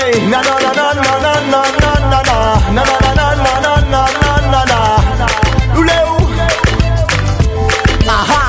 Ehi, na na na na na na na na na na na na na na na na na na na Luleu Aha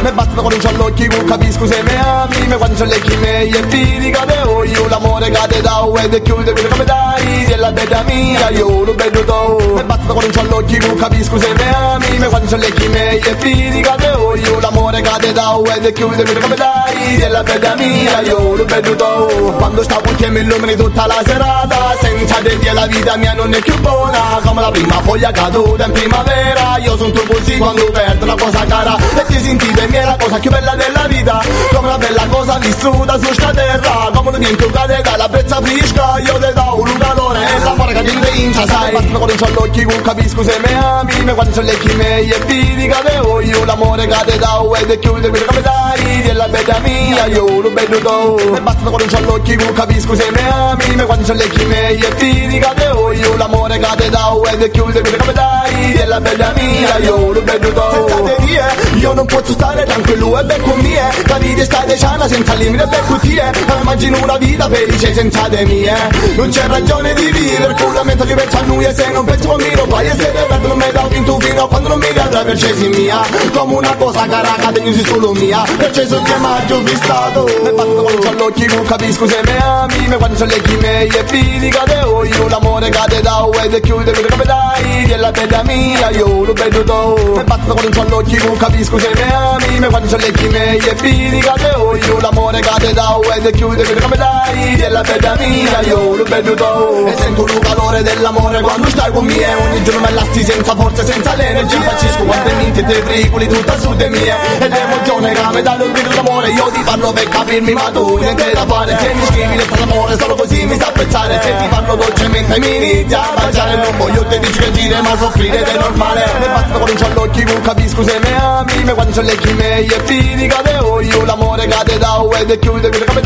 me basta con un ciallocchi non capisco se me ami Me quando ciallecchi miei e ti cade oh Io l'amore cade da oh ed è chiude come dai Della bella mia io lo vedo tu Me con un ciallocchi non capisco se me ami Me quando ciallecchi miei e ti cade oh Io l'amore cade da oh ed è chiude come dai Della bella mia io lo vedo tu Quando stavo insieme illumini tutta la serata Senza di te la vita mia non è più buona Come la prima foglia caduta in primavera. Io sono tu così quando perdo una cosa cara E ti sentite mia è la cosa più bella della vita. Come una bella cosa vissuta su sta terra Come un niente cade dalla brezza fresca Io ti do un calore e l'amore che ti intrincia sai me guardi in ciallocchi non capisco se mi ami mi guardi in ciallocchi me e ti dica o io l'amore cade da do ed è chiudere quello che mi dai la bella mia io lo vedo tu e basta mi guardi in ciallocchi capisco se mi ami mi guardi in ciallocchi me e ti dica o io l'amore cade da do ed è chiudere quello che mi dai la bella mia io lo vedo tu senza te io non posso stare tranquillo e becco mie La vita è stata sana senza limite e becco tie Immagino una vita felice senza te mie Non c'è ragione di vivere con la mente che pensa a noi E se non penso a mio poi e se ne perdo non mi dà vinto fino a quando non mi cadrà per cesi mia Come una cosa caraca te sei solo mia. Perché sono che maggio fissato Me batto con c'ho l'occhio non capisco se me ami Me quando c'ho le miei e fidi cade oh io l'amore cade da oh ed chiude quello come dai Della bella mia io lo vedo tu. Me batto con c'ho l'occhio non capisco se me ami Me quando c'ho le miei e fidi cade oh io l'amore cade da oh ed è chiude quello come dai Della bella mia io lo vedo tu E sento il calore dell'amore quando stai con me Ogni giorno me lasti senza forza senza l'energia Faccisco quando minti te fricoli tutta su di mie E l'emozione che mi dà l'ordine d'amore Io ti parlo per capirmi ma tu niente da fare. Se mi scrivi lettera d'amore solo così mi sa pensare. Se ti parlo dolcemente mi inizia a baciare. Non voglio te dici che dire ma soffrire è normale. E basta quando c'ho l'occhio non capisco se mi ami. Ma quando c'ho le occhi miei e fidi cade io l'amore cade da oh ed è chiude quello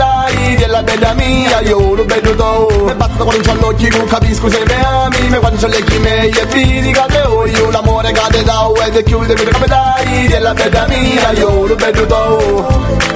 beda mi a yo lo bedo to me basta con un giallo chi non capisco se me ami me quando le chi me e fidi cade o io l'amore cade da o e te chiude mi capitali della beda mi a yo lo bedo to